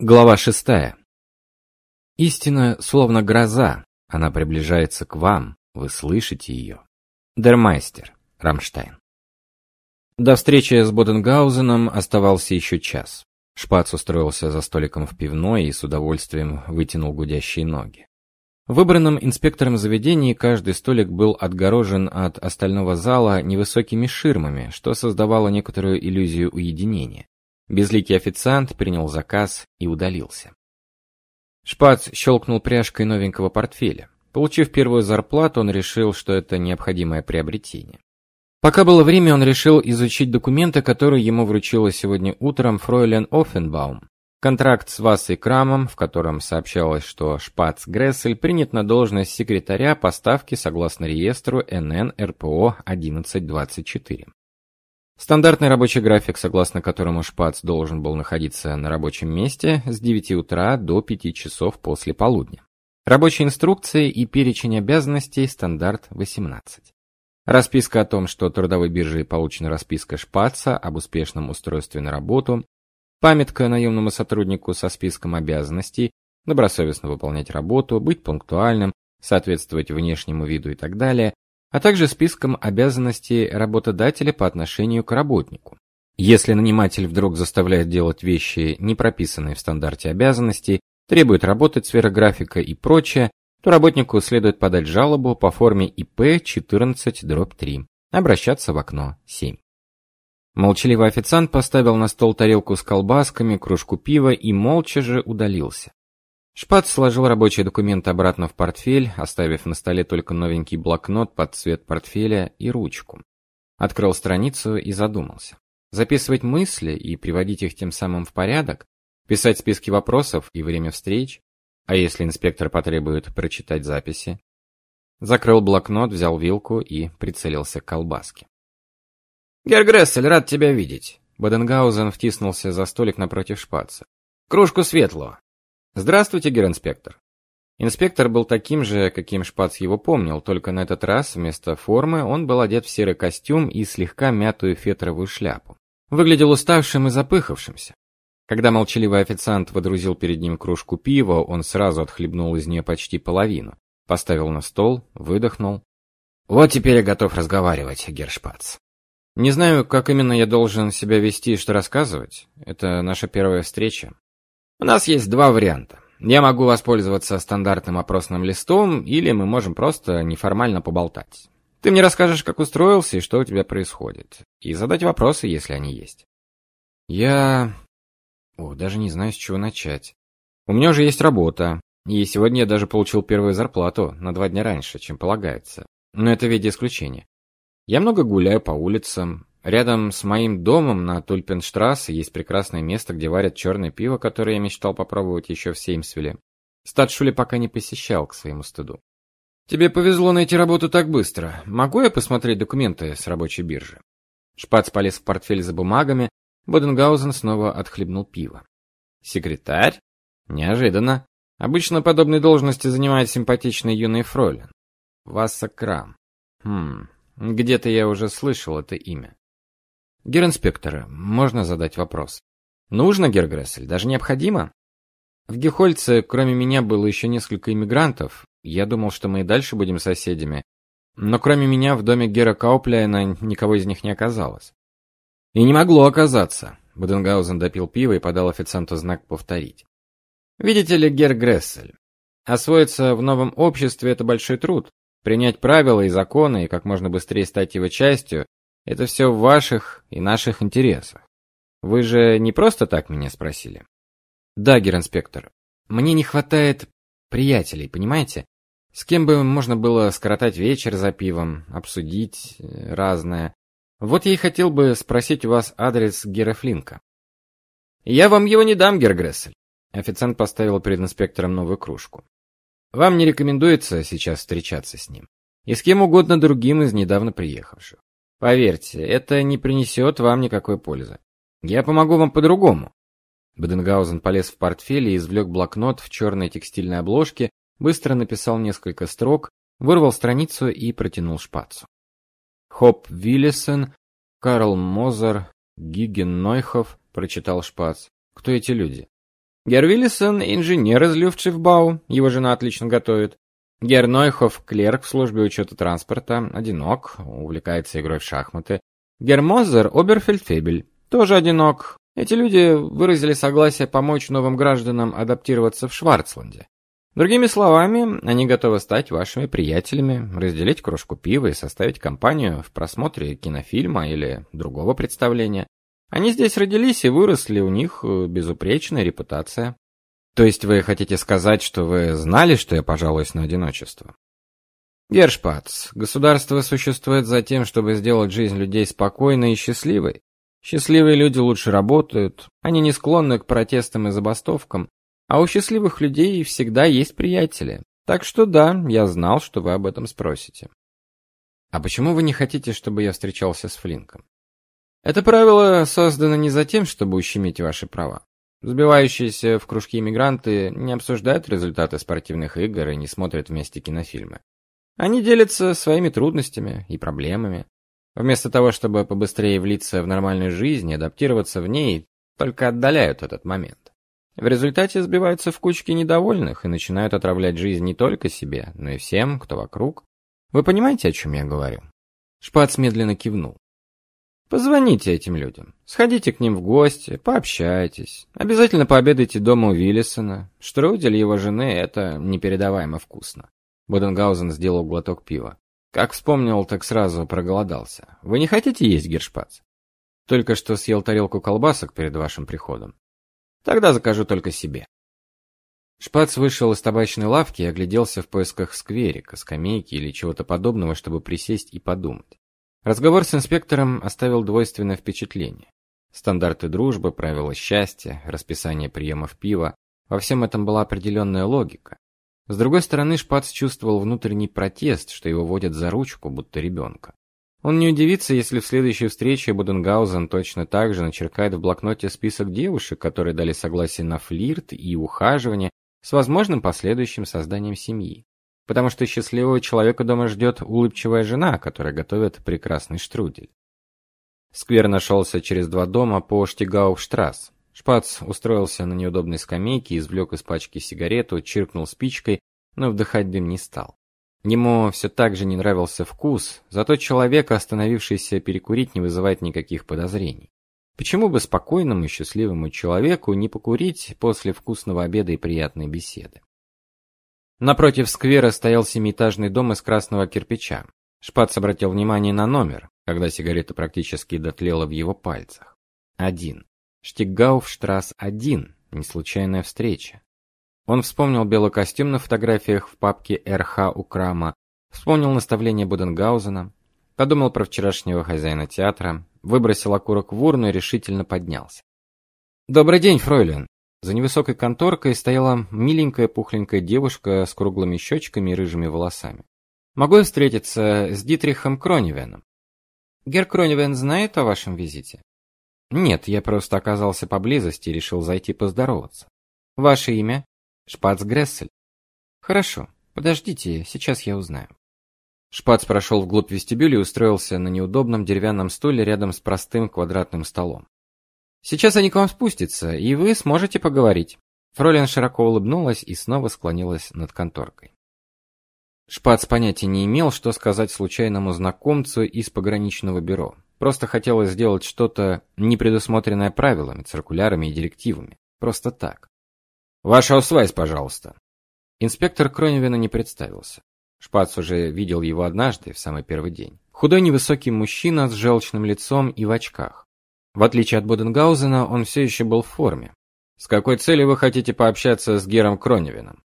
Глава шестая. Истина словно гроза, она приближается к вам, вы слышите ее. Дермайстер, Рамштайн. До встречи с Боденгаузеном оставался еще час. Шпац устроился за столиком в пивной и с удовольствием вытянул гудящие ноги. В выбранном инспектором заведении каждый столик был отгорожен от остального зала невысокими ширмами, что создавало некоторую иллюзию уединения. Безликий официант принял заказ и удалился. Шпац щелкнул пряжкой новенького портфеля. Получив первую зарплату, он решил, что это необходимое приобретение. Пока было время, он решил изучить документы, которые ему вручила сегодня утром фройлен Оффенбаум. Контракт с Вассой Крамом, в котором сообщалось, что Шпац Грессель принят на должность секретаря поставки согласно реестру НН РПО 1124. Стандартный рабочий график, согласно которому Шпац должен был находиться на рабочем месте с 9 утра до 5 часов после полудня. Рабочие инструкции и перечень обязанностей стандарт 18. Расписка о том, что трудовой биржей получена расписка Шпаца об успешном устройстве на работу, памятка наемному сотруднику со списком обязанностей, добросовестно выполнять работу, быть пунктуальным, соответствовать внешнему виду и так далее, а также списком обязанностей работодателя по отношению к работнику. Если наниматель вдруг заставляет делать вещи, не прописанные в стандарте обязанностей, требует работать сфера графика и прочее, то работнику следует подать жалобу по форме ИП 14-3, обращаться в окно 7. Молчаливый официант поставил на стол тарелку с колбасками, кружку пива и молча же удалился. Шпац сложил рабочие документы обратно в портфель, оставив на столе только новенький блокнот под цвет портфеля и ручку. Открыл страницу и задумался. Записывать мысли и приводить их тем самым в порядок, писать списки вопросов и время встреч, а если инспектор потребует прочитать записи? Закрыл блокнот, взял вилку и прицелился к колбаске. «Герр Грессель, рад тебя видеть!» Боденгаузен втиснулся за столик напротив шпаца. «Кружку светлого!» Здравствуйте, гер-инспектор. Инспектор был таким же, каким Шпац его помнил, только на этот раз вместо формы он был одет в серый костюм и слегка мятую фетровую шляпу. Выглядел уставшим и запыхавшимся. Когда молчаливый официант водрузил перед ним кружку пива, он сразу отхлебнул из нее почти половину, поставил на стол, выдохнул. Вот теперь я готов разговаривать, Гершпац. Не знаю, как именно я должен себя вести и что рассказывать. Это наша первая встреча. У нас есть два варианта. Я могу воспользоваться стандартным опросным листом, или мы можем просто неформально поболтать. Ты мне расскажешь, как устроился и что у тебя происходит, и задать вопросы, если они есть. Я... О, даже не знаю, с чего начать. У меня уже есть работа, и сегодня я даже получил первую зарплату на два дня раньше, чем полагается. Но это в виде исключения. Я много гуляю по улицам, Рядом с моим домом на Тульпенштрассе есть прекрасное место, где варят черное пиво, которое я мечтал попробовать еще в Сеймсвилле. Статшули пока не посещал к своему стыду. Тебе повезло найти работу так быстро. Могу я посмотреть документы с рабочей биржи? Шпац полез в портфель за бумагами, Боденгаузен снова отхлебнул пиво. Секретарь? Неожиданно. Обычно подобные должности занимает симпатичный юный фройлен. Васса Крам. Хм, где-то я уже слышал это имя. Геринспектор, можно задать вопрос? Нужно, Гергрессель, даже необходимо? В Гехольце, кроме меня, было еще несколько иммигрантов. Я думал, что мы и дальше будем соседями. Но кроме меня в доме Гера Каупляйна никого из них не оказалось. И не могло оказаться. Буденгаузен допил пиво и подал официанту знак повторить. Видите ли, Гер Грессель, освоиться в новом обществе это большой труд. Принять правила и законы и как можно быстрее стать его частью это все в ваших и наших интересах. Вы же не просто так меня спросили? Да, гер-инспектор. Мне не хватает приятелей, понимаете? С кем бы можно было скоротать вечер за пивом, обсудить э, разное. Вот я и хотел бы спросить у вас адрес Гера Флинка. Я вам его не дам, Гергрессель. Официант поставил перед инспектором новую кружку. Вам не рекомендуется сейчас встречаться с ним. И с кем угодно другим из недавно приехавших. Поверьте, это не принесет вам никакой пользы. Я помогу вам по-другому. Баденгаузен полез в портфель и извлек блокнот в черной текстильной обложке, быстро написал несколько строк, вырвал страницу и протянул шпацу. Хоп Виллисен, Карл Мозер, Гиген Нойхов, прочитал шпац. Кто эти люди? Гер Виллисон – инженер из Люфтшифбау, его жена отлично готовит. Гер Нойхов – клерк в службе учета транспорта, одинок, увлекается игрой в шахматы. Гер Мозер – оберфельдфебель, тоже одинок. Эти люди выразили согласие помочь новым гражданам адаптироваться в Шварцланде. Другими словами, они готовы стать вашими приятелями, разделить кружку пива и составить компанию в просмотре кинофильма или другого представления. Они здесь родились и выросли, у них безупречная репутация. То есть вы хотите сказать, что вы знали, что я пожалуюсь на одиночество? Гершпац, государство существует за тем, чтобы сделать жизнь людей спокойной и счастливой. Счастливые люди лучше работают, они не склонны к протестам и забастовкам, а у счастливых людей всегда есть приятели. Так что да, я знал, что вы об этом спросите. А почему вы не хотите, чтобы я встречался с Флинком? Это правило создано не за тем, чтобы ущемить ваши права. Сбивающиеся в кружки иммигранты не обсуждают результаты спортивных игр и не смотрят вместе кинофильмы. Они делятся своими трудностями и проблемами. Вместо того, чтобы побыстрее влиться в нормальную жизнь и адаптироваться в ней, только отдаляют этот момент. В результате сбиваются в кучки недовольных и начинают отравлять жизнь не только себе, но и всем, кто вокруг. Вы понимаете, о чем я говорю? Шпац медленно кивнул. Позвоните этим людям. Сходите к ним в гости, пообщайтесь. Обязательно пообедайте дома у Виллисона. Штрудель его жены – это непередаваемо вкусно. Боденгаузен сделал глоток пива. Как вспомнил, так сразу проголодался. Вы не хотите есть гершпац? Только что съел тарелку колбасок перед вашим приходом. Тогда закажу только себе. Шпац вышел из табачной лавки и огляделся в поисках скверика, скамейки или чего-то подобного, чтобы присесть и подумать. Разговор с инспектором оставил двойственное впечатление. Стандарты дружбы, правила счастья, расписание приемов пива – во всем этом была определенная логика. С другой стороны, Шпац чувствовал внутренний протест, что его водят за ручку, будто ребенка. Он не удивится, если в следующей встрече Буденгаузен точно так же начеркает в блокноте список девушек, которые дали согласие на флирт и ухаживание с возможным последующим созданием семьи потому что счастливого человека дома ждет улыбчивая жена, которая готовит прекрасный штрудель. Сквер нашелся через два дома по Штигауфштрасс. Шпац устроился на неудобной скамейке, извлек из пачки сигарету, чиркнул спичкой, но вдыхать дым не стал. Ему все так же не нравился вкус, зато человека, остановившийся перекурить, не вызывает никаких подозрений. Почему бы спокойному и счастливому человеку не покурить после вкусного обеда и приятной беседы? Напротив сквера стоял семиэтажный дом из красного кирпича. Шпац обратил внимание на номер, когда сигарета практически дотлела в его пальцах. Один. Штиггауфштрасс один. Не случайная встреча. Он вспомнил белый костюм на фотографиях в папке РХ у Крама, вспомнил наставление Буденгаузена, подумал про вчерашнего хозяина театра, выбросил окурок в урну и решительно поднялся. Добрый день, фройлен. За невысокой конторкой стояла миленькая пухленькая девушка с круглыми щечками и рыжими волосами. Могу я встретиться с Дитрихом Кронивеном? Гер Кронивен знает о вашем визите? Нет, я просто оказался поблизости и решил зайти поздороваться. Ваше имя? Шпац Грессель. Хорошо, подождите, сейчас я узнаю. Шпац прошел вглубь вестибюля и устроился на неудобном деревянном стуле рядом с простым квадратным столом. Сейчас они к вам спустятся, и вы сможете поговорить. Фролин широко улыбнулась и снова склонилась над конторкой. Шпац понятия не имел, что сказать случайному знакомцу из пограничного бюро. Просто хотелось сделать что-то не предусмотренное правилами, циркулярами и директивами. Просто так. Ваша усвайс, пожалуйста. Инспектор Кроневина не представился. Шпац уже видел его однажды, в самый первый день. Худой невысокий мужчина с желчным лицом и в очках. В отличие от Буденгаузена, он все еще был в форме. С какой целью вы хотите пообщаться с Гером Кроневином?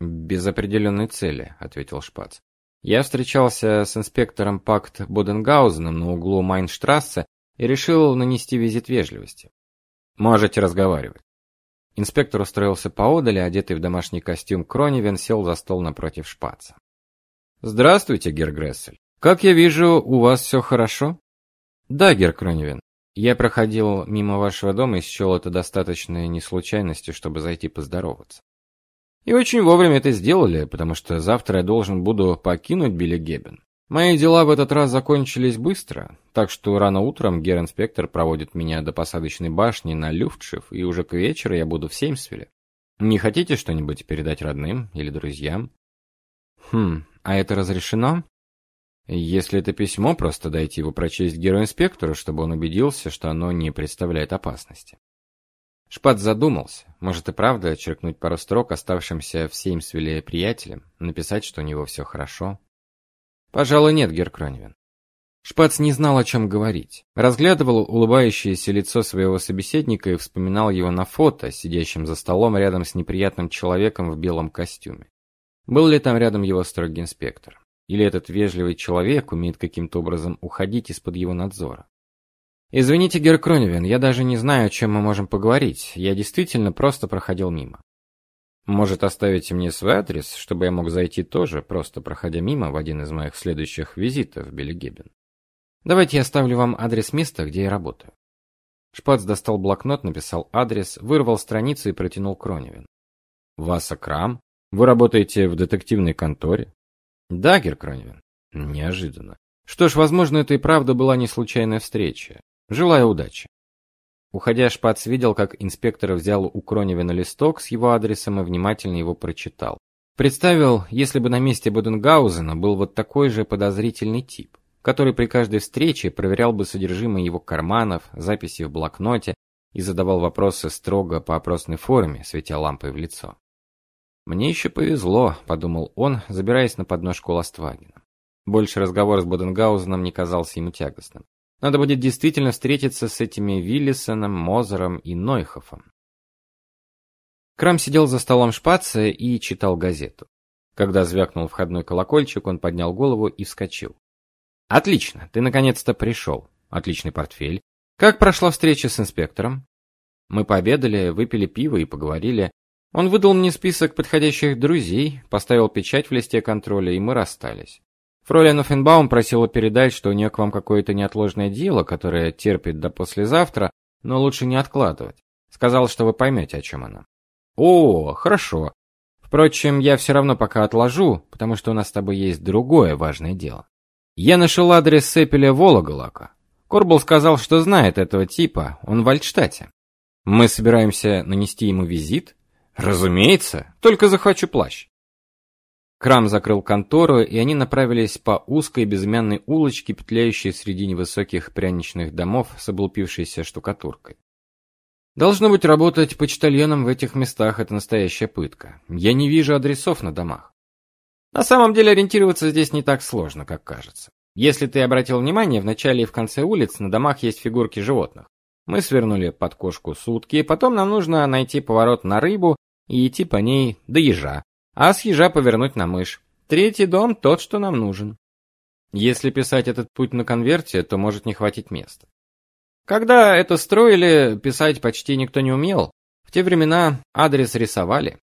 Без определенной цели, ответил Шпац. Я встречался с инспектором Пакт Боденгаузеном на углу Майнштрассе и решил нанести визит вежливости. Можете разговаривать. Инспектор устроился поодаль, одетый в домашний костюм Кроневин сел за стол напротив Шпаца. Здравствуйте, Гер Грессель. Как я вижу, у вас все хорошо? Да, Гер Кроневин. Я проходил мимо вашего дома и счел это достаточной неслучайностью, чтобы зайти поздороваться. И очень вовремя это сделали, потому что завтра я должен буду покинуть Биллигебен. Мои дела в этот раз закончились быстро, так что рано утром гер-инспектор проводит меня до посадочной башни на Люфтшиф, и уже к вечеру я буду в Сеймсвилле. Не хотите что-нибудь передать родным или друзьям? Хм, а это разрешено? Если это письмо, просто дайте его прочесть герою-инспектору, чтобы он убедился, что оно не представляет опасности. Шпат задумался. Может и правда черкнуть пару строк оставшимся в Сеймсвилле приятелям, написать, что у него все хорошо. Пожалуй, нет, Геркроневин. Шпац не знал, о чем говорить. Разглядывал улыбающееся лицо своего собеседника и вспоминал его на фото, сидящем за столом рядом с неприятным человеком в белом костюме. Был ли там рядом его строгий инспектор? Или этот вежливый человек умеет каким-то образом уходить из-под его надзора? Извините, Геркроневин, я даже не знаю, о чем мы можем поговорить. Я действительно просто проходил мимо. Может, оставите мне свой адрес, чтобы я мог зайти тоже, просто проходя мимо в один из моих следующих визитов в Белегебен? Давайте я оставлю вам адрес места, где я работаю. Шпац достал блокнот, написал адрес, вырвал страницу и протянул Кроневин. Васа Крам? Вы работаете в детективной конторе? Да, Геркроневин. Неожиданно. Что ж, возможно, это и правда была не случайная встреча. Желаю удачи. Уходя, Шпац видел, как инспектор взял у Кроневина листок с его адресом и внимательно его прочитал. Представил, если бы на месте Боденгаузена был вот такой же подозрительный тип, который при каждой встрече проверял бы содержимое его карманов, записи в блокноте и задавал вопросы строго по опросной форме, светя лампой в лицо. Мне еще повезло, подумал он, забираясь на подножку Ластвагена. Больше разговор с Боденгаузеном не казался ему тягостным. Надо будет действительно встретиться с этими Виллисоном, Мозером и Нойхофом. Крам сидел за столом шпаца и читал газету. Когда звякнул входной колокольчик, он поднял голову и вскочил. Отлично, ты наконец-то пришел. Отличный портфель. Как прошла встреча с инспектором? Мы пообедали, выпили пиво и поговорили. Он выдал мне список подходящих друзей, поставил печать в листе контроля, и мы расстались. Фройлен Оффенбаум просила передать, что у нее к вам какое-то неотложное дело, которое терпит до послезавтра, но лучше не откладывать. Сказал, что вы поймете, о чем она. О, хорошо. Впрочем, я все равно пока отложу, потому что у нас с тобой есть другое важное дело. Я нашел адрес Сепеля Вологолака. Корбл сказал, что знает этого типа, он в Альтштате. Мы собираемся нанести ему визит? Разумеется, только захвачу плащ. Крам закрыл контору, и они направились по узкой безымянной улочке, петляющей среди невысоких пряничных домов с облупившейся штукатуркой. Должно быть, работать почтальоном в этих местах это настоящая пытка. Я не вижу адресов на домах. На самом деле ориентироваться здесь не так сложно, как кажется. Если ты обратил внимание, в начале и в конце улиц на домах есть фигурки животных. Мы свернули под кошку сутки, потом нам нужно найти поворот на рыбу и идти по ней до ежа, а с ежа повернуть на мышь. Третий дом тот, что нам нужен. Если писать этот путь на конверте, то может не хватить места. Когда это строили, писать почти никто не умел. В те времена адрес рисовали.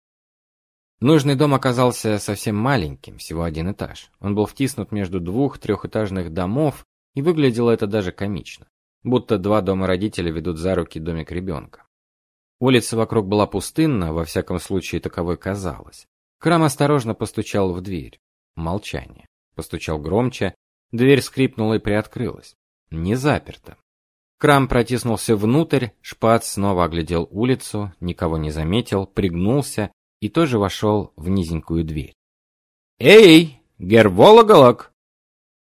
Нужный дом оказался совсем маленьким, всего один этаж. Он был втиснут между двух трехэтажных домов, и выглядело это даже комично, будто два дома родителя ведут за руки домик ребенка. Улица вокруг была пустынна, во всяком случае таковой казалась. Крам осторожно постучал в дверь. Молчание. Постучал громче, дверь скрипнула и приоткрылась. Не заперта. Крам протиснулся внутрь, Шпац снова оглядел улицу, никого не заметил, пригнулся и тоже вошел в низенькую дверь. «Эй, гервологолог!»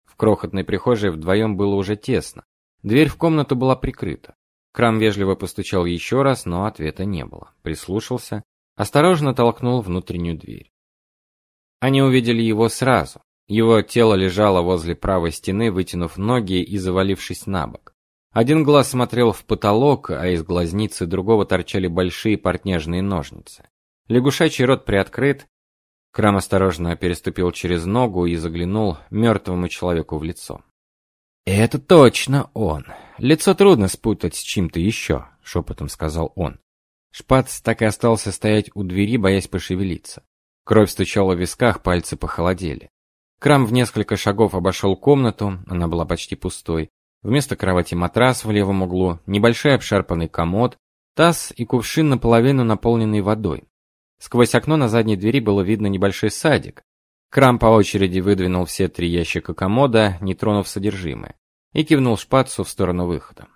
В крохотной прихожей вдвоем было уже тесно. Дверь в комнату была прикрыта. Крам вежливо постучал еще раз, но ответа не было. Прислушался, осторожно толкнул внутреннюю дверь. Они увидели его сразу. Его тело лежало возле правой стены, вытянув ноги и завалившись на бок. Один глаз смотрел в потолок, а из глазницы другого торчали большие портняжные ножницы. Лягушачий рот приоткрыт. Крам осторожно переступил через ногу и заглянул мертвому человеку в лицо. «Это точно он. Лицо трудно спутать с чем-то еще», — шепотом сказал он. Шпац так и остался стоять у двери, боясь пошевелиться. Кровь стучала в висках, пальцы похолодели. Крам в несколько шагов обошел комнату, она была почти пустой. Вместо кровати матрас в левом углу, небольшой обшарпанный комод, таз и кувшин наполовину наполненный водой. Сквозь окно на задней двери было видно небольшой садик. Крам по очереди выдвинул все три ящика комода, не тронув содержимое, и кивнул шпацу в сторону выхода.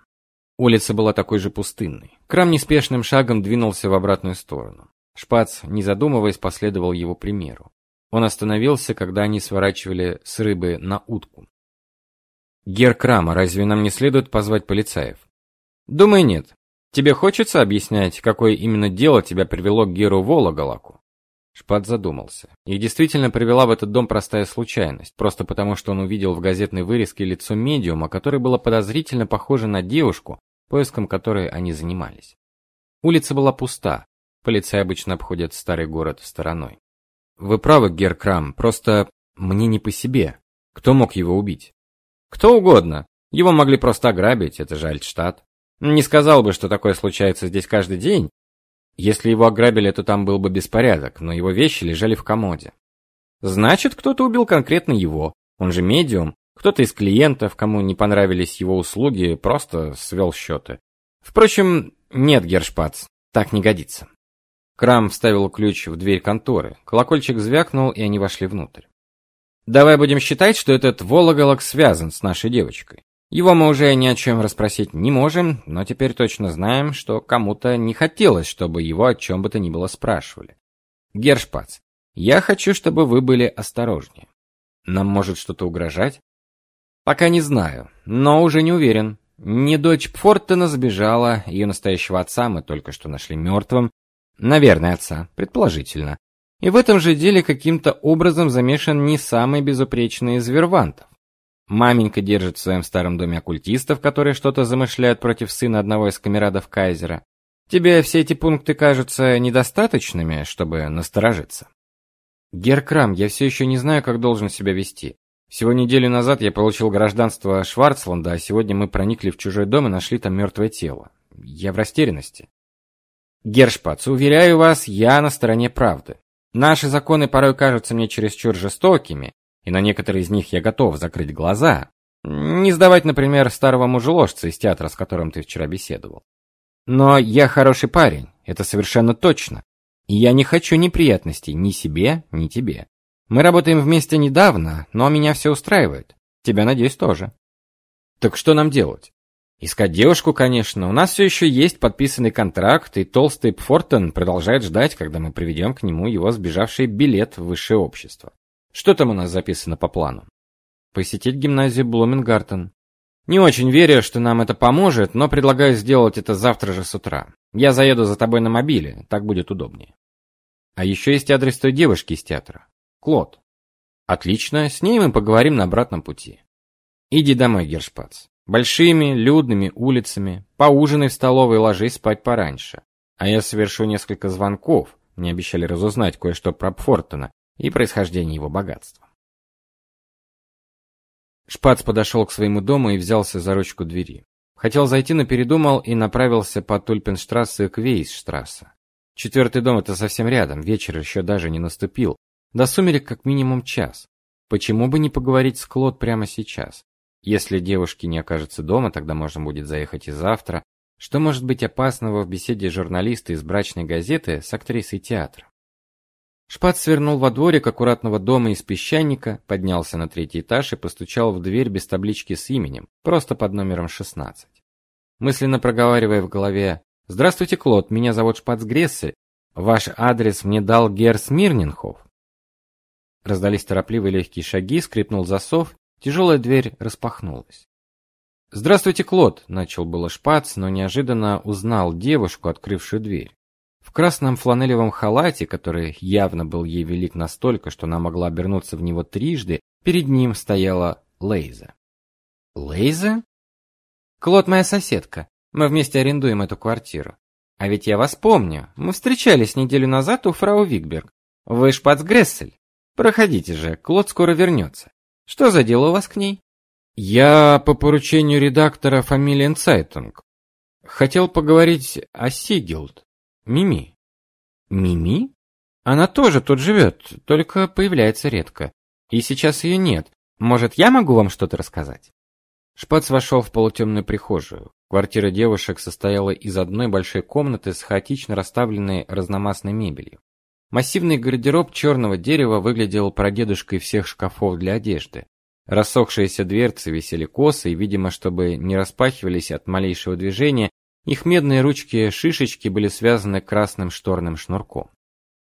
Улица была такой же пустынной. Крам неспешным шагом двинулся в обратную сторону. Шпац, не задумываясь, последовал его примеру. Он остановился, когда они сворачивали с рыбы на утку. Гер Крама, разве нам не следует позвать полицаев? Думаю, нет. Тебе хочется объяснять, какое именно дело тебя привело к Геру Вологолаку? Шпат задумался. Их действительно привела в этот дом простая случайность, просто потому что он увидел в газетной вырезке лицо медиума, которое было подозрительно похоже на девушку, поиском которой они занимались. Улица была пуста. Полицаи обычно обходят старый город стороной. Вы правы, Гер Крам, просто мне не по себе. Кто мог его убить? Кто угодно. Его могли просто ограбить, это же Альтштадт. Не сказал бы, что такое случается здесь каждый день. Если его ограбили, то там был бы беспорядок, но его вещи лежали в комоде. Значит, кто-то убил конкретно его. Он же медиум. Кто-то из клиентов, кому не понравились его услуги, просто свел счеты. Впрочем, нет, Гершпац, так не годится. Крам вставил ключ в дверь конторы. Колокольчик звякнул, и они вошли внутрь. Давай будем считать, что этот Вологолок связан с нашей девочкой. Его мы уже ни о чем расспросить не можем, но теперь точно знаем, что кому-то не хотелось, чтобы его о чем бы то ни было спрашивали. Гершпац, я хочу, чтобы вы были осторожнее. Нам может что-то угрожать? Пока не знаю, но уже не уверен. Не дочь Пфортена сбежала, ее настоящего отца мы только что нашли мертвым, Наверное, отца, предположительно. И в этом же деле каким-то образом замешан не самый безупречный из вервантов. Маменька держит в своем старом доме оккультистов, которые что-то замышляют против сына одного из камерадов кайзера. Тебе все эти пункты кажутся недостаточными, чтобы насторожиться? Геркрам, я все еще не знаю, как должен себя вести. Всего неделю назад я получил гражданство Шварцланда, а сегодня мы проникли в чужой дом и нашли там мертвое тело. Я в растерянности. Гершпац, уверяю вас, я на стороне правды. Наши законы порой кажутся мне чересчур жестокими, и на некоторые из них я готов закрыть глаза. Не сдавать, например, старого мужеложца из театра, с которым ты вчера беседовал. Но я хороший парень, это совершенно точно. И я не хочу неприятностей ни себе, ни тебе. Мы работаем вместе недавно, но меня все устраивает. Тебя, надеюсь, тоже. Так что нам делать? Искать девушку, конечно. У нас все еще есть подписанный контракт, и толстый Пфортен продолжает ждать, когда мы приведем к нему его сбежавший билет в высшее общество. Что там у нас записано по плану? Посетить гимназию Блумингартен. Не очень верю, что нам это поможет, но предлагаю сделать это завтра же с утра. Я заеду за тобой на мобиле, так будет удобнее. А еще есть адрес той девушки из театра. Клод. Отлично, с ней мы поговорим на обратном пути. Иди домой, Гершпац. Большими, людными улицами, поужинай в столовой и ложись спать пораньше. А я совершу несколько звонков, мне обещали разузнать кое-что про Пфортона и происхождение его богатства. Шпац подошел к своему дому и взялся за ручку двери. Хотел зайти, но передумал и направился по Тульпенштрассе к Вейсштрассе. Четвертый дом это совсем рядом, вечер еще даже не наступил. До сумерек как минимум час. Почему бы не поговорить с Клод прямо сейчас? Если девушки не окажется дома, тогда можно будет заехать и завтра. Что может быть опасного в беседе журналиста из брачной газеты с актрисой театра? Шпац свернул во дворик аккуратного дома из песчаника, поднялся на третий этаж и постучал в дверь без таблички с именем, просто под номером 16. Мысленно проговаривая в голове: "Здравствуйте, Клод, меня зовут Шпац Грессель. Ваш адрес мне дал Гер Смирненхоф". Раздались торопливые легкие шаги, скрипнул засов, Тяжелая дверь распахнулась. "Здравствуйте, Клод", начал было Шпац, но неожиданно узнал девушку, открывшую дверь. В красном фланелевом халате, который явно был ей велик настолько, что она могла обернуться в него трижды, перед ним стояла Лейза. Лейза? Клод моя соседка. Мы вместе арендуем эту квартиру. А ведь я вас помню. Мы встречались неделю назад у фрау Викберг. Вы Шпац Грессель. Проходите же, Клод скоро вернется. Что за дело у вас к ней? Я по поручению редактора Фамилиен Цайтунг. Хотел поговорить о Сигилд. Мими. Мими? Она тоже тут живет, только появляется редко. И сейчас ее нет. Может, я могу вам что-то рассказать? Шпац вошел в полутемную прихожую. Квартира девушек состояла из одной большой комнаты с хаотично расставленной разномастной мебелью. Массивный гардероб черного дерева выглядел прадедушкой всех шкафов для одежды. Рассохшиеся дверцы висели косо, и, видимо, чтобы не распахивались от малейшего движения, их медные ручки-шишечки были связаны красным шторным шнурком.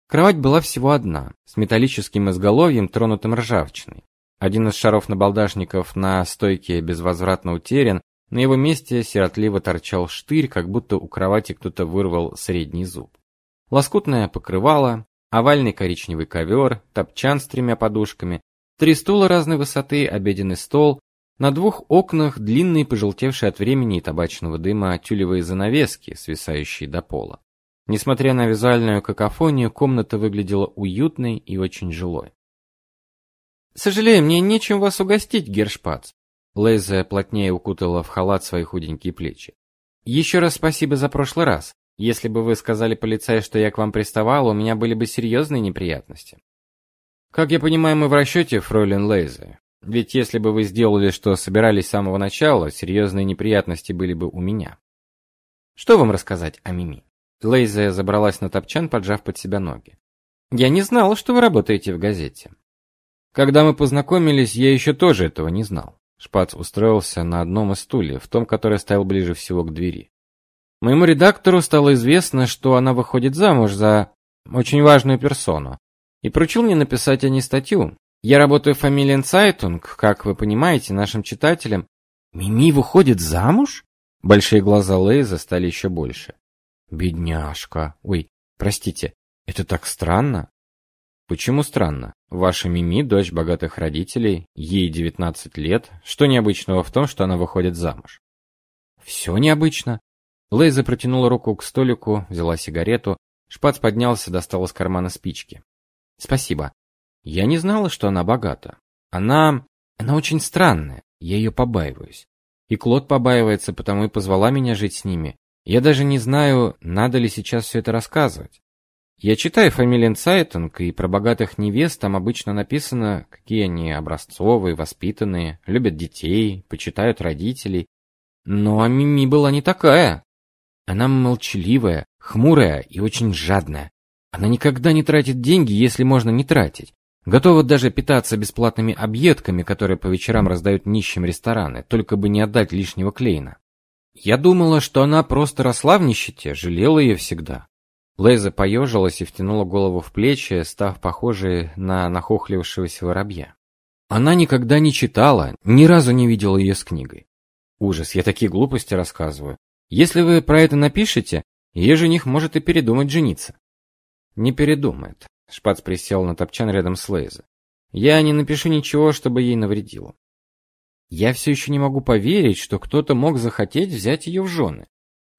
Кровать была всего одна, с металлическим изголовьем, тронутым ржавчиной. Один из шаров набалдашников на стойке безвозвратно утерян, на его месте сиротливо торчал штырь, как будто у кровати кто-то вырвал средний зуб. Лоскутное покрывало, овальный коричневый ковер, топчан с тремя подушками, три стула разной высоты, обеденный стол, на двух окнах длинные пожелтевшие от времени и табачного дыма тюлевые занавески, свисающие до пола. Несмотря на визуальную какофонию, комната выглядела уютной и очень жилой. «Сожалею, мне нечем вас угостить, Гершпац», Лейза плотнее укутала в халат свои худенькие плечи. «Еще раз спасибо за прошлый раз. Если бы вы сказали полицаю, что я к вам приставал, у меня были бы серьезные неприятности». «Как я понимаю, мы в расчете, фройлен Лейза. Ведь если бы вы сделали, что собирались с самого начала, серьезные неприятности были бы у меня». «Что вам рассказать о Мими?» Лейза забралась на топчан, поджав под себя ноги. «Я не знала, что вы работаете в газете». «Когда мы познакомились, я еще тоже этого не знал. Шпац устроился на одном из стульев, том, который стоял ближе всего к двери. Моему редактору стало известно, что она выходит замуж за очень важную персону, и поручил мне написать о ней статью. Я работаю в Zeitung, как вы понимаете, нашим читателям. Мими выходит замуж? Большие глаза Лейза стали еще больше. Бедняжка. Ой, простите, это так странно. Почему странно? Ваша Мими дочь богатых родителей, ей 19 лет. Что необычного в том, что она выходит замуж? Все необычно. Лейза протянула руку к столику, взяла сигарету. Шпац поднялся, достал из кармана спички. Спасибо. Я не знала, что она богата. Она... она очень странная. Я ее побаиваюсь. И Клод побаивается, потому и позвала меня жить с ними. Я даже не знаю, надо ли сейчас все это рассказывать. Я читаю фамилиен Цайтинг, и про богатых невест там обычно написано, какие они образцовые, воспитанные, любят детей, почитают родителей. Но Мими была не такая. Она молчаливая, хмурая и очень жадная. Она никогда не тратит деньги, если можно не тратить. Готова даже питаться бесплатными объедками, которые по вечерам раздают нищим рестораны, только бы не отдать лишнего клейна. Я думала, что она просто росла в нищете, жалела ее всегда. Лейза поежилась и втянула голову в плечи, став похожей на нахохлившегося воробья. Она никогда не читала, ни разу не видела ее с книгой. Ужас, я такие глупости рассказываю. Если вы про это напишете, ее жених может и передумать жениться. Не передумает. Шпац присел на топчан рядом с Лейзой. Я не напишу ничего, чтобы ей навредило. Я все еще не могу поверить, что кто-то мог захотеть взять ее в жены.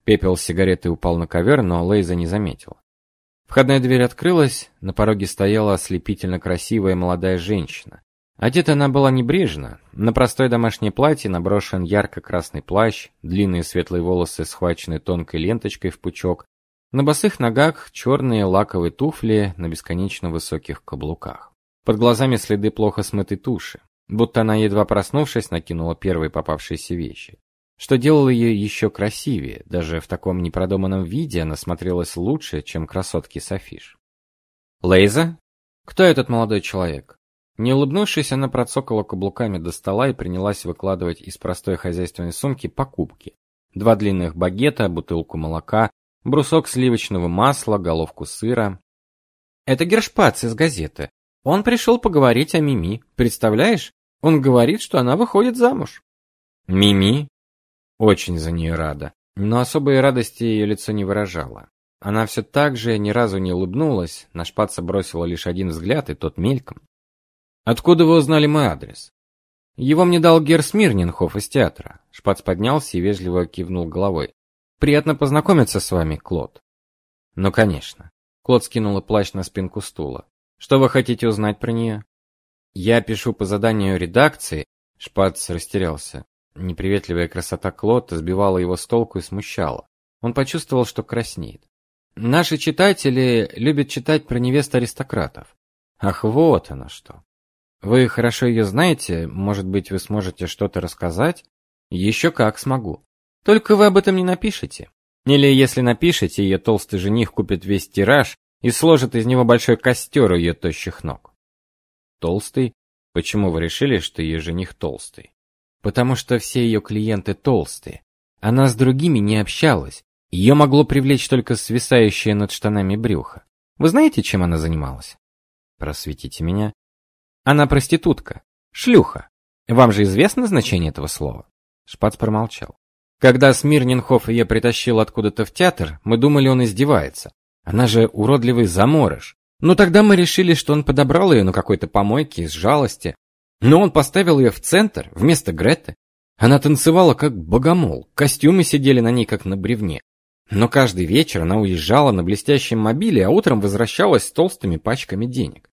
Пепел сигареты упал на ковер, но Лейза не заметила. Входная дверь открылась, на пороге стояла ослепительно красивая молодая женщина. Одета она была небрежно, на простое домашнее платье наброшен ярко-красный плащ, длинные светлые волосы схвачены тонкой ленточкой в пучок, на босых ногах черные лаковые туфли на бесконечно высоких каблуках. Под глазами следы плохо смытой туши, будто она едва проснувшись накинула первые попавшиеся вещи что делало ее еще красивее, даже в таком непродуманном виде она смотрелась лучше, чем красотки Софиш. Лейза? Кто этот молодой человек? Не улыбнувшись, она процокала каблуками до стола и принялась выкладывать из простой хозяйственной сумки покупки. Два длинных багета, бутылку молока, брусок сливочного масла, головку сыра. Это Гершпац из газеты. Он пришел поговорить о Мими. Представляешь? Он говорит, что она выходит замуж. Мими? Очень за нее рада. Но особой радости ее лицо не выражало. Она все так же ни разу не улыбнулась, на шпаца бросила лишь один взгляд, и тот мельком. «Откуда вы узнали мой адрес?» «Его мне дал Герр Смирненхоф из театра». Шпац поднялся и вежливо кивнул головой. «Приятно познакомиться с вами, Клод». «Ну, конечно». Клод скинула плащ на спинку стула. «Что вы хотите узнать про нее?» «Я пишу по заданию редакции». Шпац растерялся. Неприветливая красота Клота сбивала его с толку и смущала. Он почувствовал, что краснеет. Наши читатели любят читать про невест аристократов. Ах, вот оно что. Вы хорошо ее знаете, может быть, вы сможете что-то рассказать? Еще как смогу. Только вы об этом не напишете. Или если напишете, ее толстый жених купит весь тираж, и сложит из него большой костер у ее тощих ног. Толстый? Почему вы решили, что ее жених толстый? Потому что все ее клиенты толстые. Она с другими не общалась. Ее могло привлечь только свисающее над штанами брюхо. Вы знаете, чем она занималась? Просветите меня. Она проститутка, шлюха. Вам же известно значение этого слова? Шпац промолчал. Когда Смирненхоф ее притащил откуда-то в театр, мы думали, он издевается. Она же уродливый заморыш. Но тогда мы решили, что он подобрал ее на какой-то помойке из жалости. Но он поставил ее в центр вместо Греты. Она танцевала как богомол, костюмы сидели на ней как на бревне. Но каждый вечер она уезжала на блестящем мобиле, а утром возвращалась с толстыми пачками денег.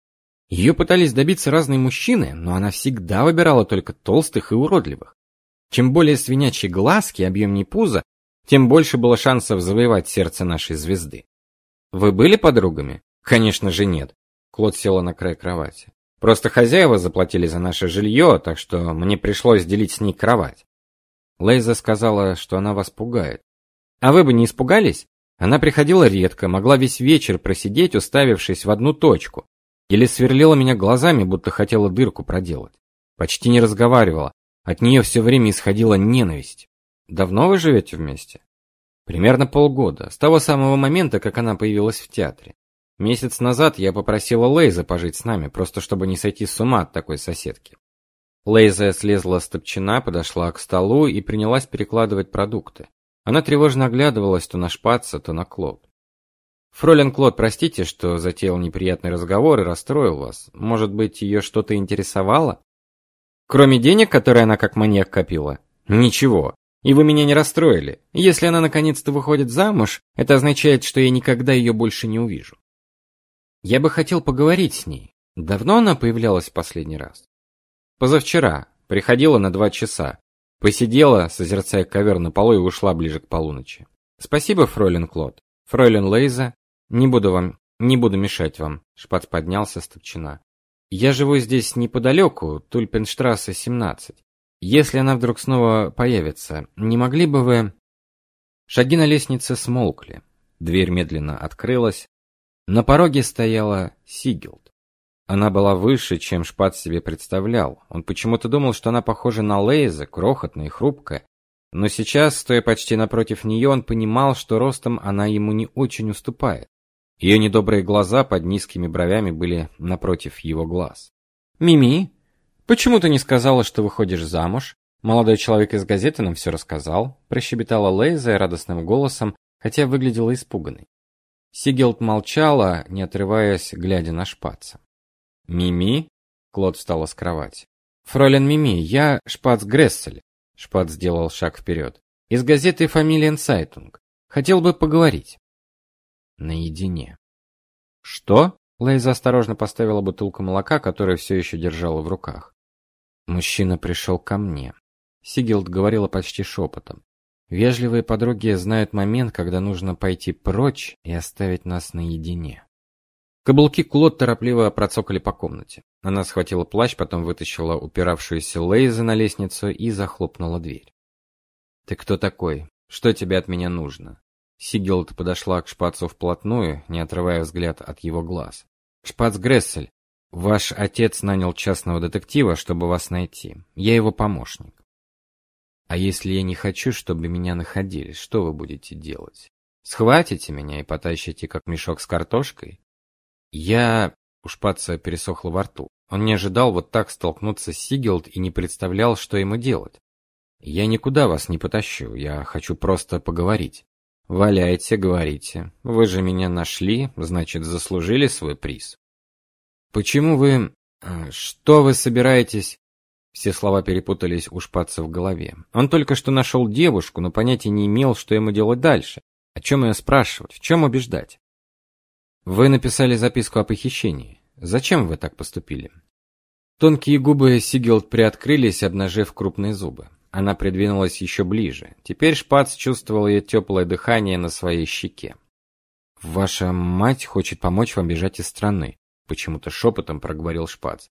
Ее пытались добиться разные мужчины, но она всегда выбирала только толстых и уродливых. Чем более свинячьи глазки и объемнее пузо, тем больше было шансов завоевать сердце нашей звезды. Вы были подругами? Конечно же нет. Клод села на край кровати. Просто хозяева заплатили за наше жилье, так что мне пришлось делить с ней кровать. Лейза сказала, что она вас пугает. А вы бы не испугались? Она приходила редко, могла весь вечер просидеть, уставившись в одну точку, или сверлила меня глазами, будто хотела дырку проделать. Почти не разговаривала. От нее все время исходила ненависть. Давно вы живете вместе? Примерно полгода, с того самого момента, как она появилась в театре. Месяц назад я попросила Лейза пожить с нами, просто чтобы не сойти с ума от такой соседки. Лейза слезла с топчина, подошла к столу и принялась перекладывать продукты. Она тревожно оглядывалась то на Шпаца, то на Клод. Фролен Клод, простите, что затеял неприятный разговор и расстроил вас. Может быть, ее что-то интересовало? Кроме денег, которые она как маньяк копила? Ничего. И вы меня не расстроили. Если она наконец-то выходит замуж, это означает, что я никогда ее больше не увижу. Я бы хотел поговорить с ней. Давно она появлялась в последний раз? Позавчера. Приходила на два часа. Посидела, созерцая ковер на полу и ушла ближе к полуночи. Спасибо, фройлен Клод. Фройлен Лейза, не буду вам, не буду мешать вам. Шпац поднялся с топчина. Я живу здесь неподалеку, Тульпенштрассе, 17. Если она вдруг снова появится, не могли бы вы Шаги на лестнице смолкли. Дверь медленно открылась, на пороге стояла Сигилд. Она была выше, чем Шпат себе представлял. Он почему-то думал, что она похожа на Лейза, крохотная и хрупкая. Но сейчас, стоя почти напротив нее, он понимал, что ростом она ему не очень уступает. Ее недобрые глаза под низкими бровями были напротив его глаз. «Мими, почему ты не сказала, что выходишь замуж? Молодой человек из газеты нам все рассказал», прощебетала Лейза радостным голосом, хотя выглядела испуганной. Сигелд молчала, не отрываясь, глядя на Шпаца. «Мими?» — Клод встала с кровати. «Фройляйн Мими, я Шпац Грессель», — Шпац сделал шаг вперед. «Из газеты «Familien Zeitung». Хотел бы поговорить». «Наедине». «Что?» — Лейза осторожно поставила бутылку молока, которую все еще держала в руках. «Мужчина пришел ко мне». Сигелд говорила почти шепотом. Вежливые подруги знают момент, когда нужно пойти прочь и оставить нас наедине. Каблуки Клод торопливо процокали по комнате. Она схватила плащ, потом вытащила упиравшуюся Лейза на лестницу и захлопнула дверь. Ты кто такой? Что тебе от меня нужно? Сигелд подошла к Шпацу вплотную, не отрывая взгляд от его глаз. Шпац Грессель, ваш отец нанял частного детектива, чтобы вас найти. Я его помощник. А если я не хочу, чтобы меня находили, что вы будете делать? Схватите меня и потащите, как мешок с картошкой? Я... У Шпаца пересохло во рту. Он не ожидал вот так столкнуться с Сигелд и не представлял, что ему делать. Я никуда вас не потащу, я хочу просто поговорить. Валяйте, говорите. Вы же меня нашли, значит, заслужили свой приз. Почему вы... Э, что вы собираетесь... Все слова перепутались у Шпаца в голове. Он только что нашел девушку, но понятия не имел, что ему делать дальше. О чем ее спрашивать, в чем убеждать? Вы написали записку о похищении. Зачем вы так поступили? Тонкие губы Сигелд приоткрылись, обнажив крупные зубы. Она придвинулась еще ближе. Теперь Шпац чувствовал ее теплое дыхание на своей щеке. Ваша мать хочет помочь вам бежать из страны, почему-то шепотом проговорил Шпац.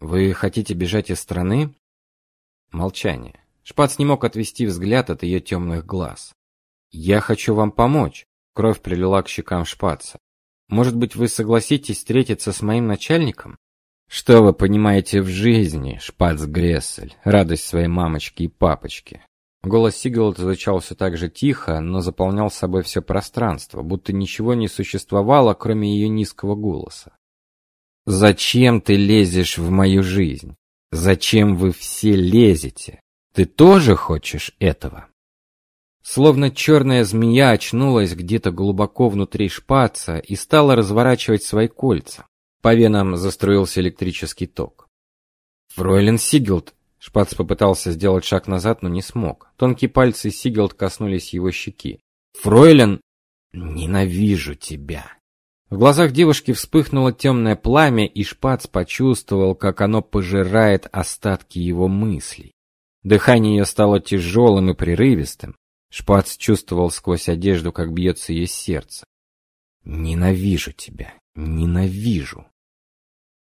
Вы хотите бежать из страны? Молчание. Шпац не мог отвести взгляд от ее темных глаз. Я хочу вам помочь. Кровь прилила к щекам Шпаца. Может быть, вы согласитесь встретиться с моим начальником? Что вы понимаете в жизни, Шпац Грессель, радость своей мамочки и папочки? Голос Сигелд звучал все так же тихо, но заполнял собой все пространство, будто ничего не существовало, кроме ее низкого голоса. Зачем ты лезешь в мою жизнь? Зачем вы все лезете? Ты тоже хочешь этого? Словно черная змея очнулась где-то глубоко внутри шпаца и стала разворачивать свои кольца. По венам заструился электрический ток. Фройлен Сигелд Шпац попытался сделать шаг назад, но не смог. Тонкие пальцы Сигелд коснулись его щеки. Фройлен, ненавижу тебя. В глазах девушки вспыхнуло темное пламя, и Шпац почувствовал, как оно пожирает остатки его мыслей. Дыхание ее стало тяжелым и прерывистым. Шпац чувствовал сквозь одежду, как бьется ее сердце. Ненавижу тебя, ненавижу.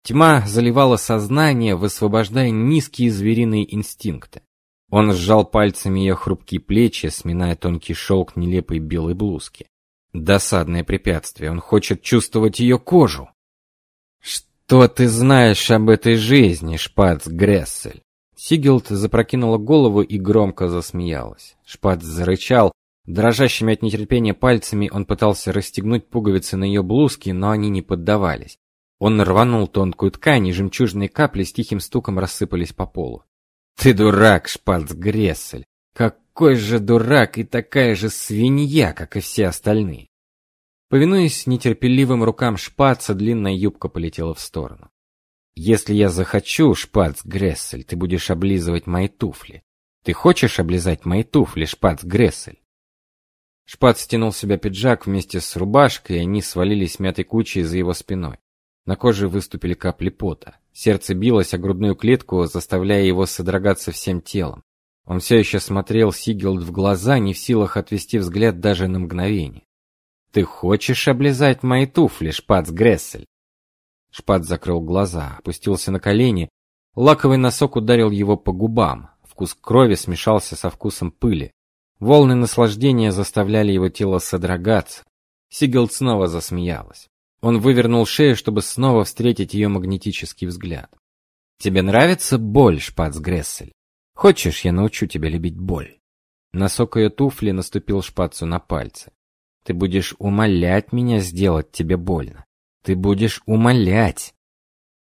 Тьма заливала сознание, высвобождая низкие звериные инстинкты. Он сжал пальцами ее хрупкие плечи, сминая тонкий шелк нелепой белой блузки. Досадное препятствие, он хочет чувствовать ее кожу. Что ты знаешь об этой жизни, Шпац Грессель? Сигелд запрокинула голову и громко засмеялась. Шпац зарычал, дрожащими от нетерпения пальцами он пытался расстегнуть пуговицы на ее блузке, но они не поддавались. Он рванул тонкую ткань, и жемчужные капли с тихим стуком рассыпались по полу. Ты дурак, Шпац Грессель. Какой же дурак и такая же свинья, как и все остальные. Повинуясь нетерпеливым рукам Шпаца, длинная юбка полетела в сторону. Если я захочу, Шпац Грессель, ты будешь облизывать мои туфли. Ты хочешь облизать мои туфли, Шпац Грессель? Шпац стянул себя пиджак вместе с рубашкой, и они свалились мятой кучей за его спиной. На коже выступили капли пота. Сердце билось о грудную клетку, заставляя его содрогаться всем телом. Он все еще смотрел Сигелд в глаза, не в силах отвести взгляд даже на мгновение. Ты хочешь облизать мои туфли, Шпац Грессель? Шпац закрыл глаза, опустился на колени. Лаковый носок ударил его по губам. Вкус крови смешался со вкусом пыли. Волны наслаждения заставляли его тело содрогаться. Сигелд снова засмеялась. Он вывернул шею, чтобы снова встретить ее магнетический взгляд. Тебе нравится боль, Шпац Грессель? Хочешь, я научу тебя любить боль? Носок ее туфли наступил Шпацу на пальцы. Ты будешь умолять меня сделать тебе больно. Ты будешь умолять.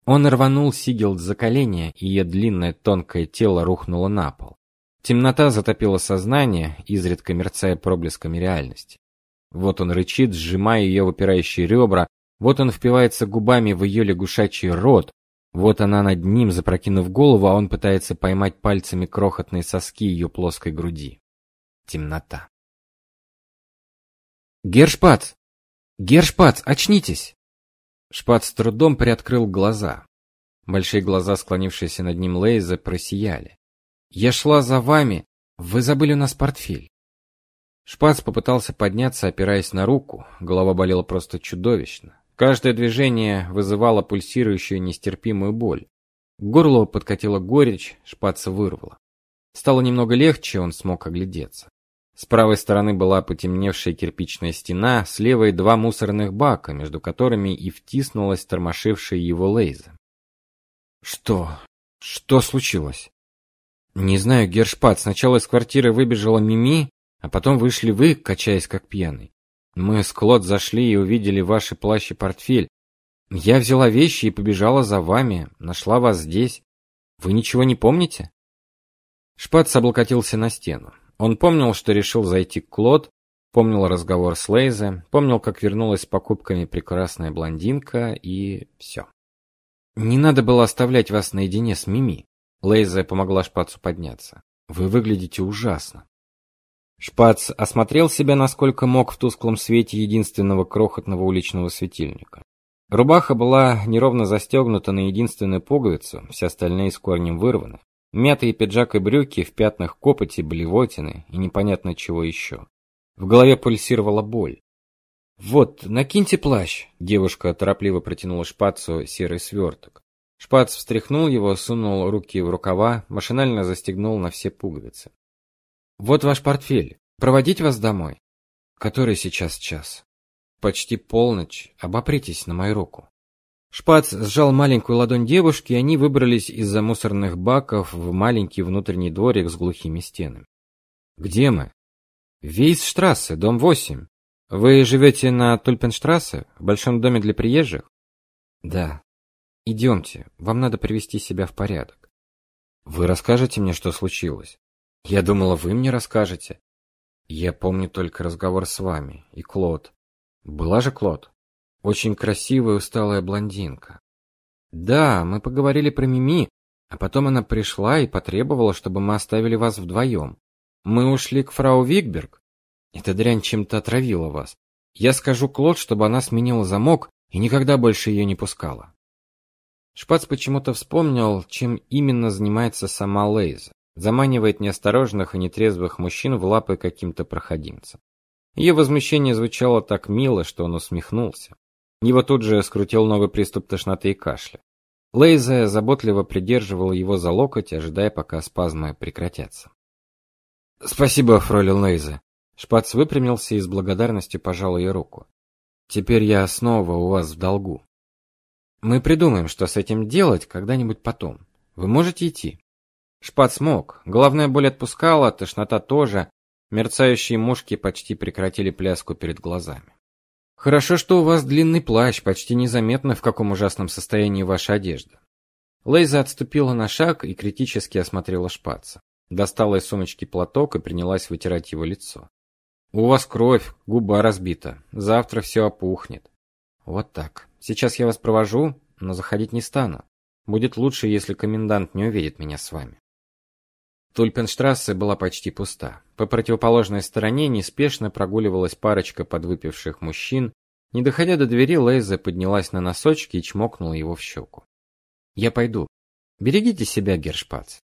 Он рванул Сигелд за колени, и ее длинное тонкое тело рухнуло на пол. Темнота затопила сознание, изредка мерцая проблесками реальности. Вот он рычит, сжимая ее выпирающие ребра, вот он впивается губами в ее лягушачий рот, вот она над ним, запрокинув голову, а он пытается поймать пальцами крохотные соски ее плоской груди. Темнота. Гершпац! Гершпац, очнитесь! Шпац с трудом приоткрыл глаза. Большие глаза, склонившиеся над ним Лейза, просияли. Я шла за вами. Вы забыли у нас портфель. Шпац попытался подняться, опираясь на руку. Голова болела просто чудовищно. Каждое движение вызывало пульсирующую нестерпимую боль. К горлу подкатила горечь, шпаца вырвала. Стало немного легче, он смог оглядеться. С правой стороны была потемневшая кирпичная стена, с левой два мусорных бака, между которыми и втиснулась тормошившая его Лейза. Что? Что случилось? Не знаю, Гершпат, сначала из квартиры выбежала Мими, а потом вышли вы, качаясь как пьяный. Мы с Клод зашли и увидели ваши плащ и портфель. Я взяла вещи и побежала за вами, нашла вас здесь. Вы ничего не помните? Шпац облокотился на стену. Он помнил, что решил зайти к Клод, помнил разговор с Лейзе, помнил, как вернулась с покупками прекрасная блондинка и все. Не надо было оставлять вас наедине с Мими. Лейзе помогла Шпацу подняться. Вы выглядите ужасно. Шпац осмотрел себя насколько мог в тусклом свете единственного крохотного уличного светильника. Рубаха была неровно застегнута на единственную пуговицу, все остальные с корнем вырваны. Мятые пиджак и брюки в пятнах копоти, блевотины и непонятно чего еще. В голове пульсировала боль. Вот, накиньте плащ. Девушка торопливо протянула Шпацу серый сверток. Шпац встряхнул его, сунул руки в рукава, машинально застегнул на все пуговицы. Вот ваш портфель. Проводить вас домой? Который сейчас час? Почти полночь. Обопритесь на мою руку. Шпац сжал маленькую ладонь девушки, и они выбрались из-за мусорных баков в маленький внутренний дворик с глухими стенами. Где мы? Вейсштрассе, дом 8. Вы живете на Тульпенштрассе, в большом доме для приезжих? Да. Идемте, вам надо привести себя в порядок. Вы расскажете мне, что случилось? Я думала, вы мне расскажете. Я помню только разговор с вами и Клод. Была же Клод? Очень красивая усталая блондинка. Да, мы поговорили про Мими, а потом она пришла и потребовала, чтобы мы оставили вас вдвоем. Мы ушли к фрау Викберг. Эта дрянь чем-то отравила вас. Я скажу Клод, чтобы она сменила замок и никогда больше ее не пускала. Шпац почему-то вспомнил, чем именно занимается сама Лейза. Заманивает неосторожных и нетрезвых мужчин в лапы каким-то проходимцам. Ее возмущение звучало так мило, что он усмехнулся. Его тут же скрутил новый приступ тошноты и кашля. Лейза заботливо придерживала его за локоть, ожидая, пока спазмы прекратятся. Спасибо, фройлен Лейза. Шпац выпрямился и с благодарностью пожал ее руку. Теперь я снова у вас в долгу. Мы придумаем, что с этим делать когда-нибудь потом. Вы можете идти. Шпац мог. Головная боль отпускала, тошнота тоже. Мерцающие мушки почти прекратили пляску перед глазами. Хорошо, что у вас длинный плащ, почти незаметно, в каком ужасном состоянии ваша одежда. Лейза отступила на шаг и критически осмотрела Шпаца. Достала из сумочки платок и принялась вытирать его лицо. У вас кровь, губа разбита. Завтра все опухнет. Вот так. Сейчас я вас провожу, но заходить не стану. Будет лучше, если комендант не увидит меня с вами. Тульпенштрассе была почти пуста. По противоположной стороне неспешно прогуливалась парочка подвыпивших мужчин. Не доходя до двери, Лейза поднялась на носочки и чмокнула его в щеку. Я пойду. Берегите себя, Гершпац.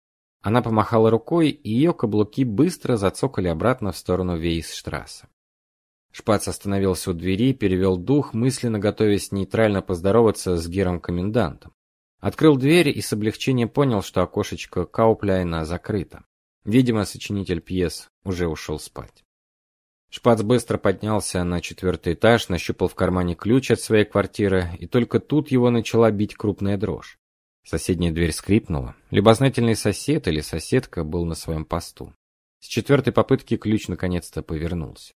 Она помахала рукой, и ее каблуки быстро зацокали обратно в сторону Вейсштрассе. Шпац остановился у двери, перевел дух, мысленно готовясь нейтрально поздороваться с гером-комендантом. Открыл дверь и с облегчением понял, что окошечко Каупляйна закрыто. Видимо, сочинитель пьес уже ушел спать. Шпац быстро поднялся на четвертый этаж, нащупал в кармане ключ от своей квартиры, и только тут его начала бить крупная дрожь. Соседняя дверь скрипнула. Любознательный сосед или соседка был на своем посту. С четвертой попытки ключ наконец-то повернулся.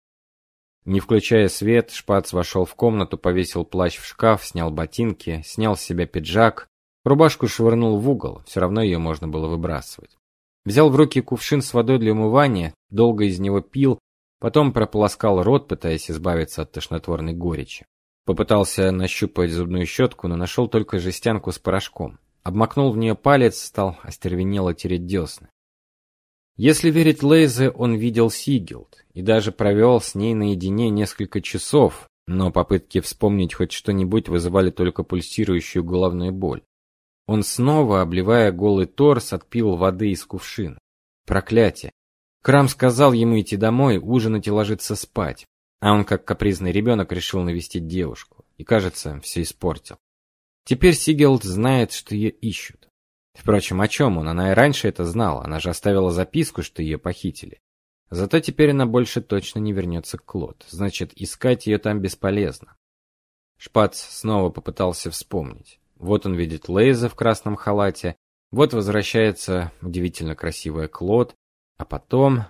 Не включая свет, Шпац вошел в комнату, повесил плащ в шкаф, снял ботинки, снял с себя пиджак, рубашку швырнул в угол, все равно ее можно было выбрасывать. Взял в руки кувшин с водой для умывания, долго из него пил, потом прополоскал рот, пытаясь избавиться от тошнотворной горечи. Попытался нащупать зубную щетку, но нашел только жестянку с порошком. Обмакнул в нее палец, стал остервенело тереть десны. Если верить Лейзе, он видел Сигилд и даже провел с ней наедине несколько часов, но попытки вспомнить хоть что-нибудь вызывали только пульсирующую головную боль. Он снова, обливая голый торс, отпил воды из кувшина. Проклятие. Крам сказал ему идти домой, ужинать и ложиться спать, а он как капризный ребенок решил навестить девушку и, кажется, все испортил. Теперь Сигелд знает, что ее ищут. Впрочем, о чем он? Она и раньше это знала, она же оставила записку, что ее похитили. Зато теперь она больше точно не вернется к Клод. Значит, искать ее там бесполезно. Шпац снова попытался вспомнить. Вот он видит Лейза в красном халате, вот возвращается удивительно красивая Клод, а потом...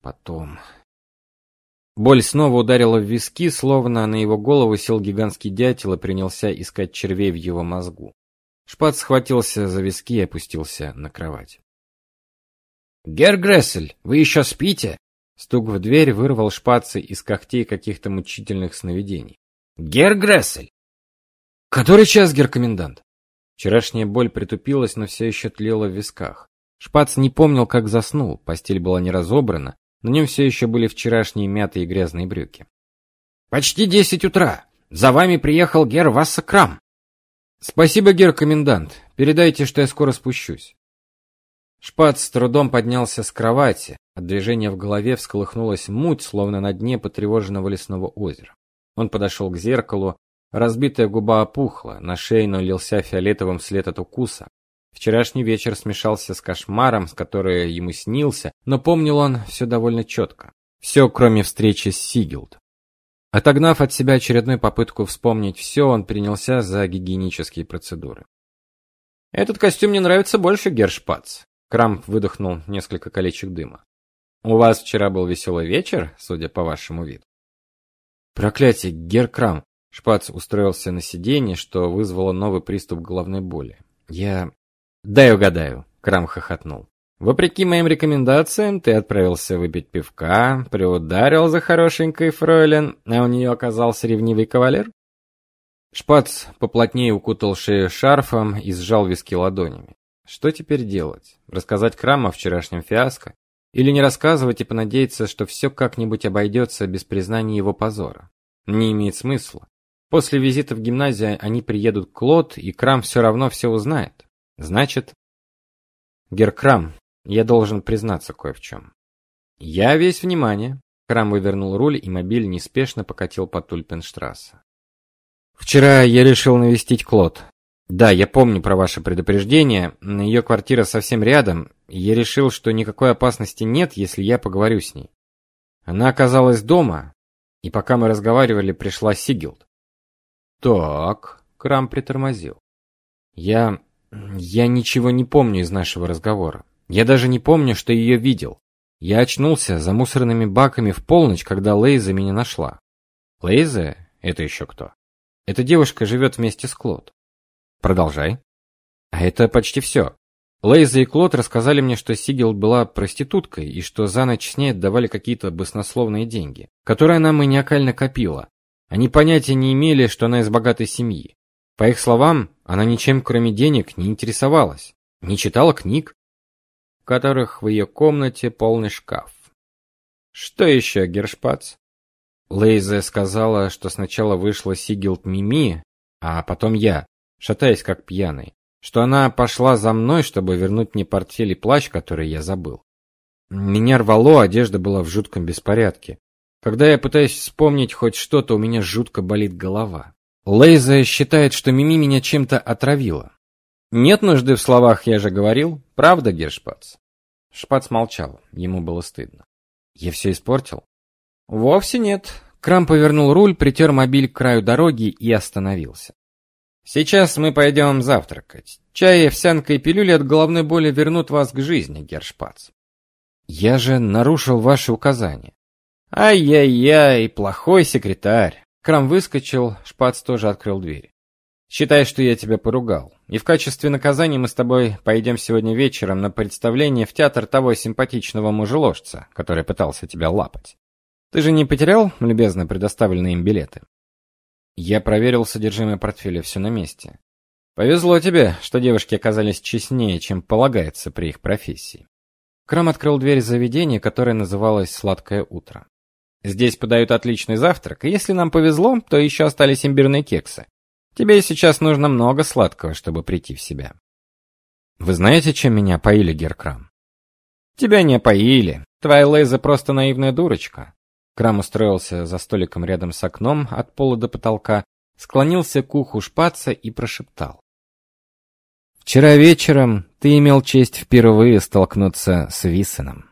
потом... Боль снова ударила в виски, словно на его голову сел гигантский дятел и принялся искать червей в его мозгу. Шпат схватился за виски и опустился на кровать. «Гер Грессель, вы еще спите?» Стук в дверь вырвал шпацы из когтей каких-то мучительных сновидений. «Гер Грессель!» «Который час, гер-комендант?» Вчерашняя боль притупилась, но все еще тлела в висках. Шпац не помнил, как заснул, постель была не разобрана, на нем все еще были вчерашние мятые грязные брюки. Почти десять утра. За вами приехал гер Вассакрам. Спасибо, гер комендант. Передайте, что я скоро спущусь. Шпац с трудом поднялся с кровати. От движения в голове всколыхнулась муть, словно на дне потревоженного лесного озера. Он подошел к зеркалу. Разбитая губа опухла, на шее налился фиолетовым след от укуса. Вчерашний вечер смешался с кошмаром, с который ему снился, но помнил он все довольно четко. Все, кроме встречи с Сигилд. Отогнав от себя очередную попытку вспомнить все, он принялся за гигиенические процедуры. Этот костюм мне нравится больше, Гершпац. Крамп выдохнул несколько колечек дыма. У вас вчера был веселый вечер, судя по вашему виду. Проклятие, Геркрам. Шпац устроился на сиденье, что вызвало новый приступ головной боли. Я Дай угадаю, Крам хохотнул. Вопреки моим рекомендациям, ты отправился выпить пивка, приударил за хорошенькой фройлен, а у нее оказался ревнивый кавалер? Шпац поплотнее укутал шею шарфом и сжал виски ладонями. Что теперь делать? Рассказать Крам о вчерашнем фиаско? Или не рассказывать и понадеяться, что все как-нибудь обойдется без признания его позора? Не имеет смысла. После визита в гимназию они приедут к Лот, и Крам все равно все узнает. Значит, Геркрам, я должен признаться кое в чем. Я весь внимание. Крам вывернул руль, и мобиль неспешно покатил по Тульпенштрассе. Вчера я решил навестить Клод. Да, я помню про ваше предупреждение. Ее квартира совсем рядом, и я решил, что никакой опасности нет, если я поговорю с ней. Она оказалась дома, и пока мы разговаривали, пришла Сигилд. Так, Крам притормозил. Я я ничего не помню из нашего разговора. Я даже не помню, что ее видел. Я очнулся за мусорными баками в полночь, когда Лейза меня нашла. Лейза? Это еще кто? Эта девушка живет вместе с Клод. Продолжай. А это почти все. Лейза и Клод рассказали мне, что Сигел была проституткой и что за ночь с ней отдавали какие-то баснословные деньги, которые она маниакально копила. Они понятия не имели, что она из богатой семьи. По их словам, она ничем кроме денег не интересовалась, не читала книг, в которых в ее комнате полный шкаф. Что еще, Гершпац? Лейзе сказала, что сначала вышла Сигилд Мими, а потом я, шатаясь как пьяный, что она пошла за мной, чтобы вернуть мне портфель и плащ, который я забыл. Меня рвало, одежда была в жутком беспорядке. Когда я пытаюсь вспомнить хоть что-то, у меня жутко болит голова. Лейза считает, что Мими меня чем-то отравила. Нет нужды в словах, я же говорил. Правда, Гершпац? Шпац молчал, ему было стыдно. Я все испортил? Вовсе нет. Крам повернул руль, притер мобиль к краю дороги и остановился. Сейчас мы пойдем завтракать. Чай, овсянка и пилюли от головной боли вернут вас к жизни, Гершпац. Я же нарушил ваши указания. Ай-яй-яй, плохой секретарь. Крам выскочил, Шпац тоже открыл дверь. Считай, что я тебя поругал. И в качестве наказания мы с тобой пойдем сегодня вечером на представление в театр того симпатичного мужеложца, который пытался тебя лапать. Ты же не потерял любезно предоставленные им билеты? Я проверил содержимое портфеля, все на месте. Повезло тебе, что девушки оказались честнее, чем полагается при их профессии. Крам открыл дверь заведения, которое называлось Сладкое утро. Здесь подают отличный завтрак, и если нам повезло, то еще остались имбирные кексы. Тебе сейчас нужно много сладкого, чтобы прийти в себя. Вы знаете, чем меня поили, Геркрам? Тебя не поили. Твоя Лейза просто наивная дурочка. Крам устроился за столиком рядом с окном от пола до потолка, склонился к уху шпаца и прошептал: Вчера вечером ты имел честь впервые столкнуться с Виссеном.